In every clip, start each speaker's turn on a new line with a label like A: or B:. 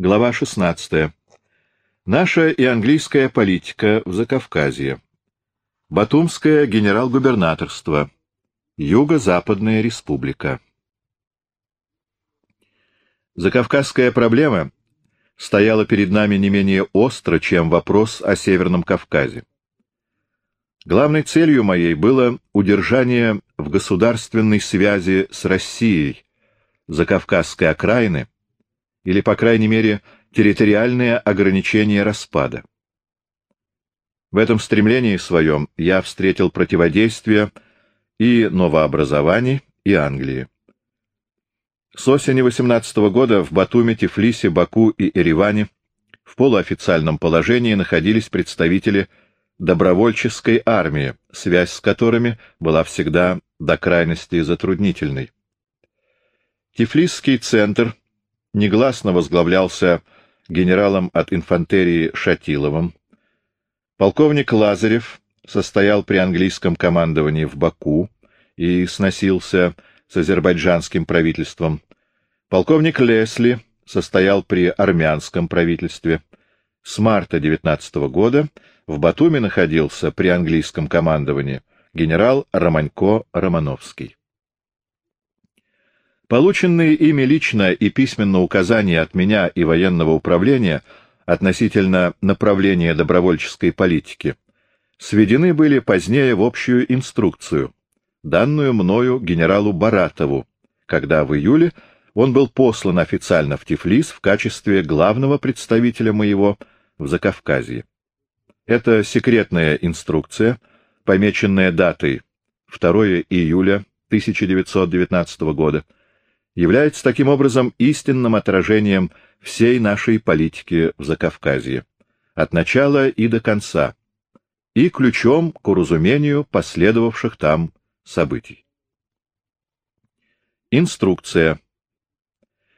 A: Глава 16. Наша и английская политика в Закавказье. Батумское генерал-губернаторство. Юго-Западная республика. Закавказская проблема стояла перед нами не менее остро, чем вопрос о Северном Кавказе. Главной целью моей было удержание в государственной связи с Россией Закавказской окраины, или, по крайней мере, территориальное ограничение распада. В этом стремлении своем я встретил противодействие и новообразований, и Англии. С осени 18 -го года в Батуме, Тифлисе, Баку и Ереване в полуофициальном положении находились представители добровольческой армии, связь с которыми была всегда до крайности затруднительной. Тифлисский центр негласно возглавлялся генералом от инфантерии Шатиловым. Полковник Лазарев состоял при английском командовании в Баку и сносился с азербайджанским правительством. Полковник Лесли состоял при армянском правительстве. С марта 19 года в Батуми находился при английском командовании генерал Романько Романовский. Полученные ими лично и письменно указания от меня и военного управления относительно направления добровольческой политики сведены были позднее в общую инструкцию, данную мною генералу Баратову, когда в июле он был послан официально в Тифлис в качестве главного представителя моего в Закавказье. Это секретная инструкция, помеченная датой 2 июля 1919 года, является таким образом истинным отражением всей нашей политики в Закавказье, от начала и до конца, и ключом к уразумению последовавших там событий. Инструкция.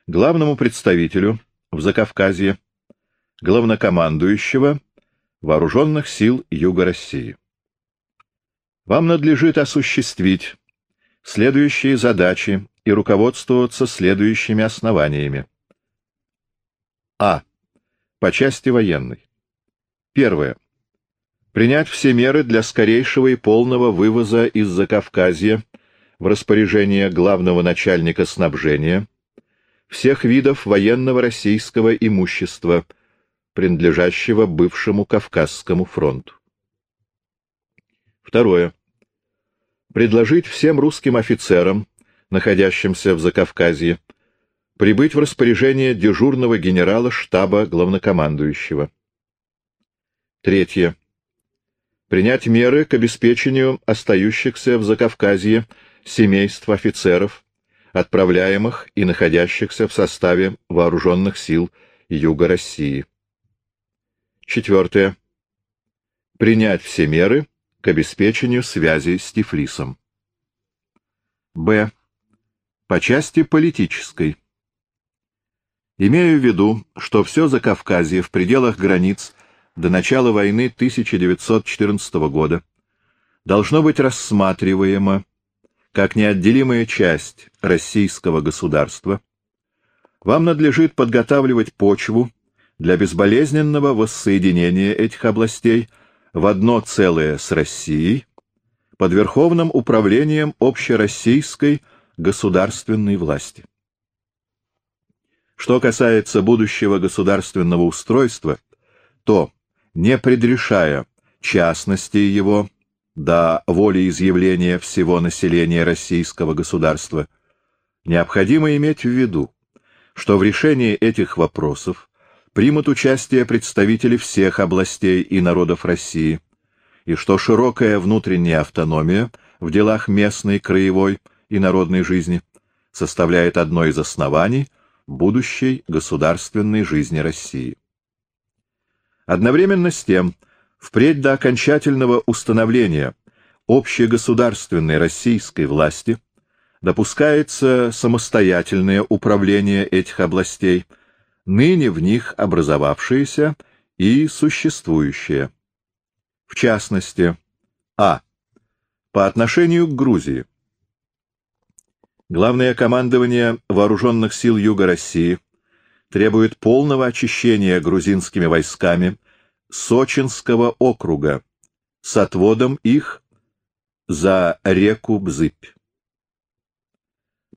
A: Главному представителю в Закавказье, главнокомандующего Вооруженных сил Юга России. Вам надлежит осуществить следующие задачи и руководствоваться следующими основаниями. А. По части военной. Первое. Принять все меры для скорейшего и полного вывоза из Закавказья в распоряжение главного начальника снабжения всех видов военного российского имущества, принадлежащего бывшему Кавказскому фронту. Второе. Предложить всем русским офицерам находящимся в Закавказье, прибыть в распоряжение дежурного генерала штаба главнокомандующего. Третье. Принять меры к обеспечению остающихся в Закавказье семейств офицеров, отправляемых и находящихся в составе вооруженных сил Юга России. Четвертое. Принять все меры к обеспечению связи с Тифлисом. Б по части политической. Имею в виду, что все Закавказье в пределах границ до начала войны 1914 года должно быть рассматриваемо как неотделимая часть российского государства, вам надлежит подготавливать почву для безболезненного воссоединения этих областей в одно целое с Россией под верховным управлением общероссийской государственной власти. Что касается будущего государственного устройства, то, не предрешая частности его до волеизъявления всего населения российского государства, необходимо иметь в виду, что в решении этих вопросов примут участие представители всех областей и народов России, и что широкая внутренняя автономия в делах местной, краевой и народной жизни, составляет одно из оснований будущей государственной жизни России. Одновременно с тем, впредь до окончательного установления общегосударственной российской власти допускается самостоятельное управление этих областей, ныне в них образовавшиеся и существующие. В частности, а. По отношению к Грузии Главное командование Вооруженных сил Юга России требует полного очищения грузинскими войсками Сочинского округа с отводом их за реку Бзыпь.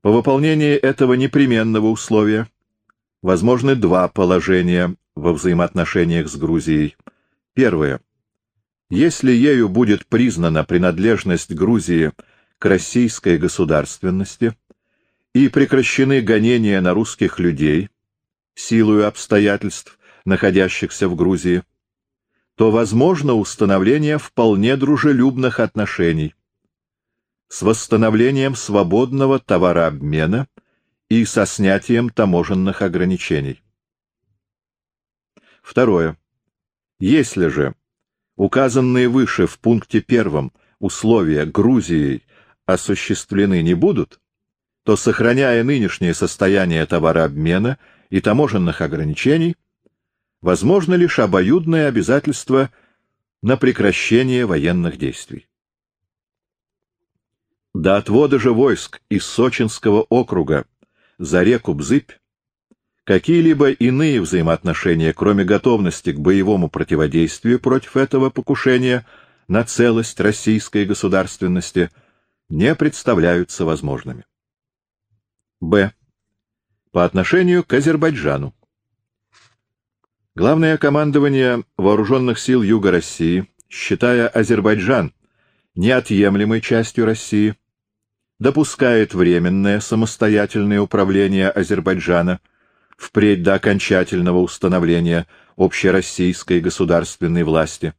A: По выполнении этого непременного условия возможны два положения во взаимоотношениях с Грузией. Первое. Если ею будет признана принадлежность Грузии к российской государственности и прекращены гонения на русских людей, силою обстоятельств, находящихся в Грузии, то возможно установление вполне дружелюбных отношений с восстановлением свободного товарообмена и со снятием таможенных ограничений. Второе. Если же указанные выше в пункте первом условия Грузией осуществлены не будут, то, сохраняя нынешнее состояние товарообмена и таможенных ограничений, возможно лишь обоюдное обязательство на прекращение военных действий. До отвода же войск из Сочинского округа за реку Бзыпь какие-либо иные взаимоотношения, кроме готовности к боевому противодействию против этого покушения на целость российской государственности, не представляются возможными. Б. По отношению к Азербайджану. Главное командование Вооруженных сил Юга России, считая Азербайджан неотъемлемой частью России, допускает временное самостоятельное управление Азербайджана впредь до окончательного установления общероссийской государственной власти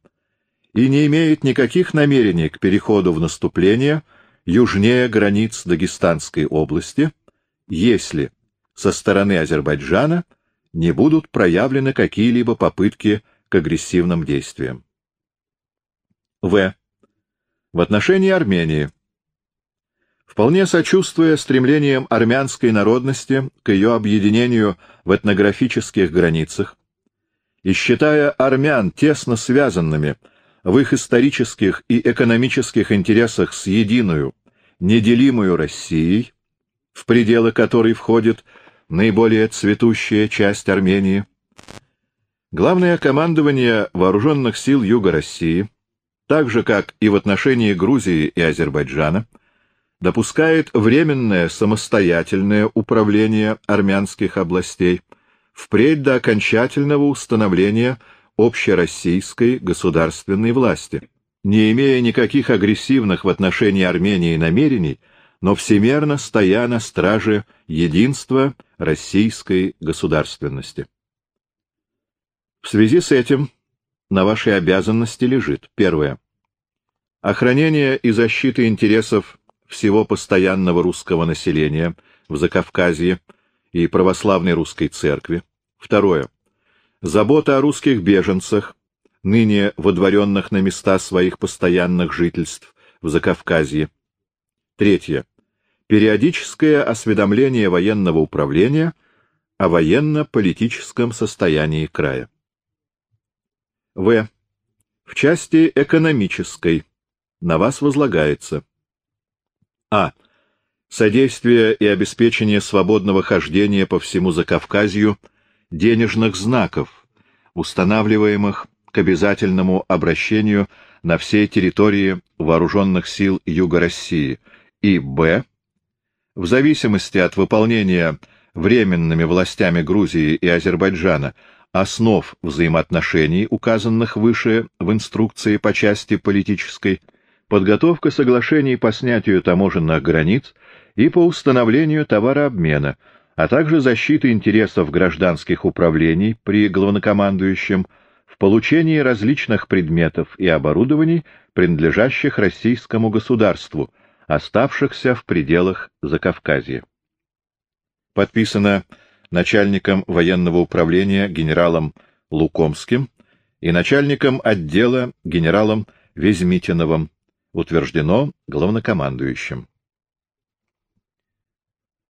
A: и не имеет никаких намерений к переходу в наступление южнее границ Дагестанской области, если со стороны Азербайджана не будут проявлены какие-либо попытки к агрессивным действиям. В. В отношении Армении Вполне сочувствуя стремлениям армянской народности к ее объединению в этнографических границах и считая армян тесно связанными в их исторических и экономических интересах с единую, неделимую Россией, в пределы которой входит наиболее цветущая часть Армении, главное командование вооруженных сил Юга России, так же как и в отношении Грузии и Азербайджана, допускает временное самостоятельное управление армянских областей впредь до окончательного установления общероссийской государственной власти, не имея никаких агрессивных в отношении Армении намерений, но всемерно стоя на страже единства российской государственности. В связи с этим на вашей обязанности лежит первое. Охранение и защита интересов всего постоянного русского населения в Закавказье и православной русской церкви. Второе. Забота о русских беженцах, ныне водворенных на места своих постоянных жительств в Закавказье. Третье. Периодическое осведомление военного управления о военно-политическом состоянии края. В. В части экономической на вас возлагается а. Содействие и обеспечение свободного хождения по всему Закавказью денежных знаков, устанавливаемых к обязательному обращению на всей территории вооруженных сил Юга России, и б. В зависимости от выполнения временными властями Грузии и Азербайджана основ взаимоотношений, указанных выше в инструкции по части политической, подготовка соглашений по снятию таможенных границ и по установлению товарообмена, а также защита интересов гражданских управлений при главнокомандующем в получении различных предметов и оборудований, принадлежащих российскому государству, оставшихся в пределах Закавказья. Подписано начальником военного управления генералом Лукомским и начальником отдела генералом Везмитиновым утверждено главнокомандующим.